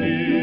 me.